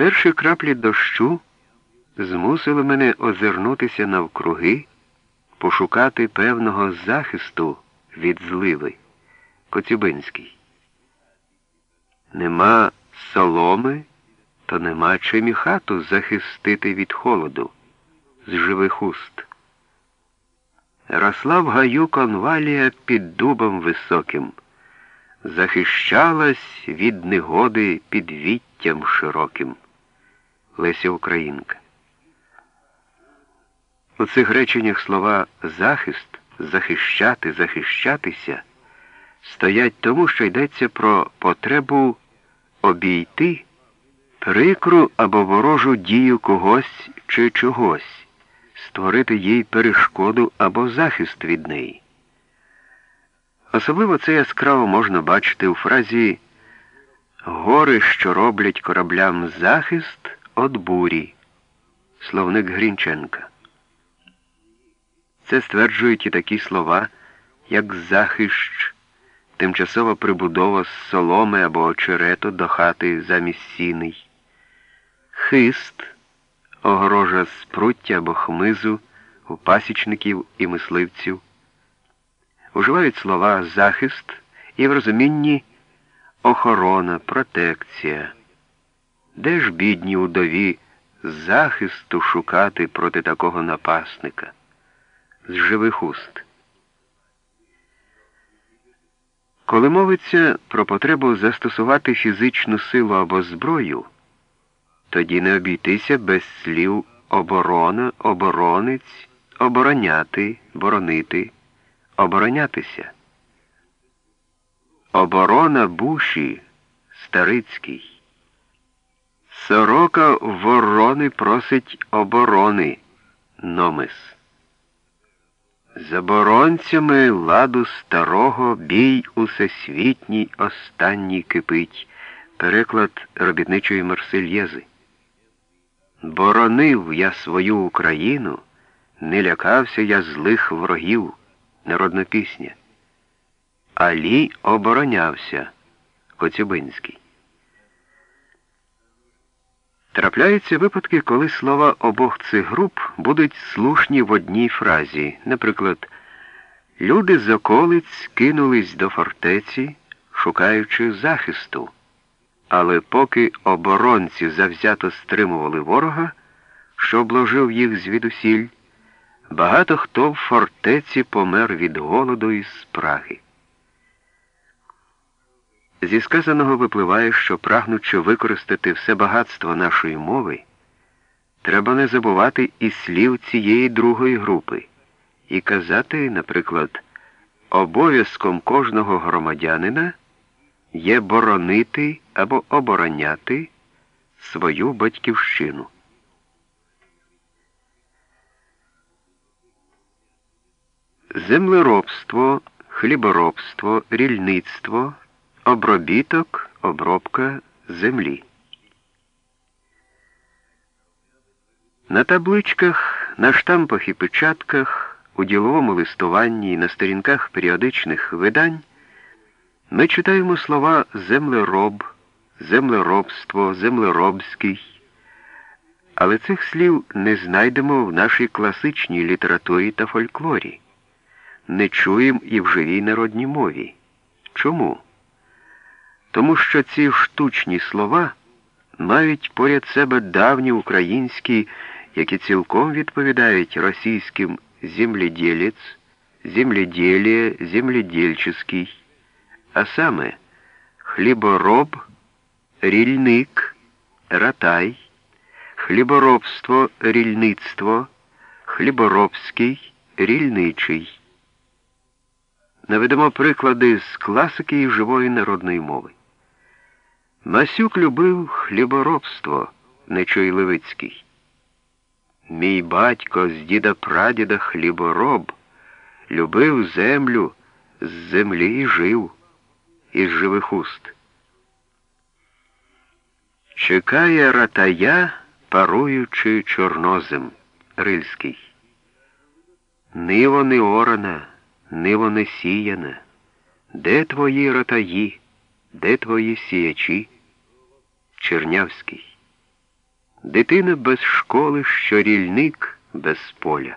Перші краплі дощу змусили мене озирнутися навкруги, пошукати певного захисту від зливи. Коцюбинський. Нема соломи, то нема чим і хату захистити від холоду з живих уст. Росла в гаю конвалія під дубом високим, захищалась від негоди під віттям широким. Леся Українка. У цих реченнях слова захист, захищати, захищатися стоять тому, що йдеться про потребу обійти прикру або ворожу дію когось чи чогось, створити їй перешкоду або захист від неї. Особливо це яскраво можна бачити у фразі Гори, що роблять кораблям захист від бурі. Словник Грінченка. Це стверджують і такі слова, як захищ, тимчасова прибудова з соломи або очерету до хати замість сіней, хист, огорожа з пруття або хмизу у пасічників і мисливців. Уживають слова захист і в розумінні охорона, протекція. Де ж бідні удові захисту шукати проти такого напасника? З живих уст. Коли мовиться про потребу застосувати фізичну силу або зброю, тоді не обійтися без слів оборона, оборонець, обороняти, боронити, оборонятися. Оборона буші Старицький. Сорока ворони просить оборони Номис. Заборонцями ладу старого бій усесвітній останній кипить. Переклад робітничої Марсельєзи. Боронив я свою Україну, не лякався я злих ворогів, народна пісня. Алі оборонявся Коцюбинський. Трапляються випадки, коли слова обох цих груп будуть слушні в одній фразі. Наприклад, люди з околиць кинулись до фортеці, шукаючи захисту. Але поки оборонці завзято стримували ворога, що обложив їх звідусіль, багато хто в фортеці помер від голоду і спраги. Зі сказаного випливає, що прагнучи використати все багатство нашої мови, треба не забувати і слів цієї другої групи і казати, наприклад, обов'язком кожного громадянина є боронити або обороняти свою батьківщину. Землеробство, хліборобство, рільництво Обробіток, обробка землі. На табличках, на штампах і печатках, у діловому листуванні і на сторінках періодичних видань ми читаємо слова землероб, землеробство, землеробський, але цих слів не знайдемо в нашій класичній літературі та фольклорі, не чуємо і в живій народній мові. Чому? Тому що ці штучні слова мають поряд себе давні українські, які цілком відповідають російським земледілець, земледілє, земледільчий, а саме хлібороб, рільник, ратай, хліборобство, рільництво, хліборобський, рільничий. Наведемо приклади з класики і живої народної мови. Масюк любив хліборобство, Нечуй Левицький. Мій батько з діда прадіда хлібороб, любив землю, з землі жив, із живих уст. Чекає ратая, паруючи чорнозем, Рильський. Ниво не орана, ниво не сіяна. Де твої ратаї? Де твої сіячі? Чернявський. Дитина без школи, що рільник без поля.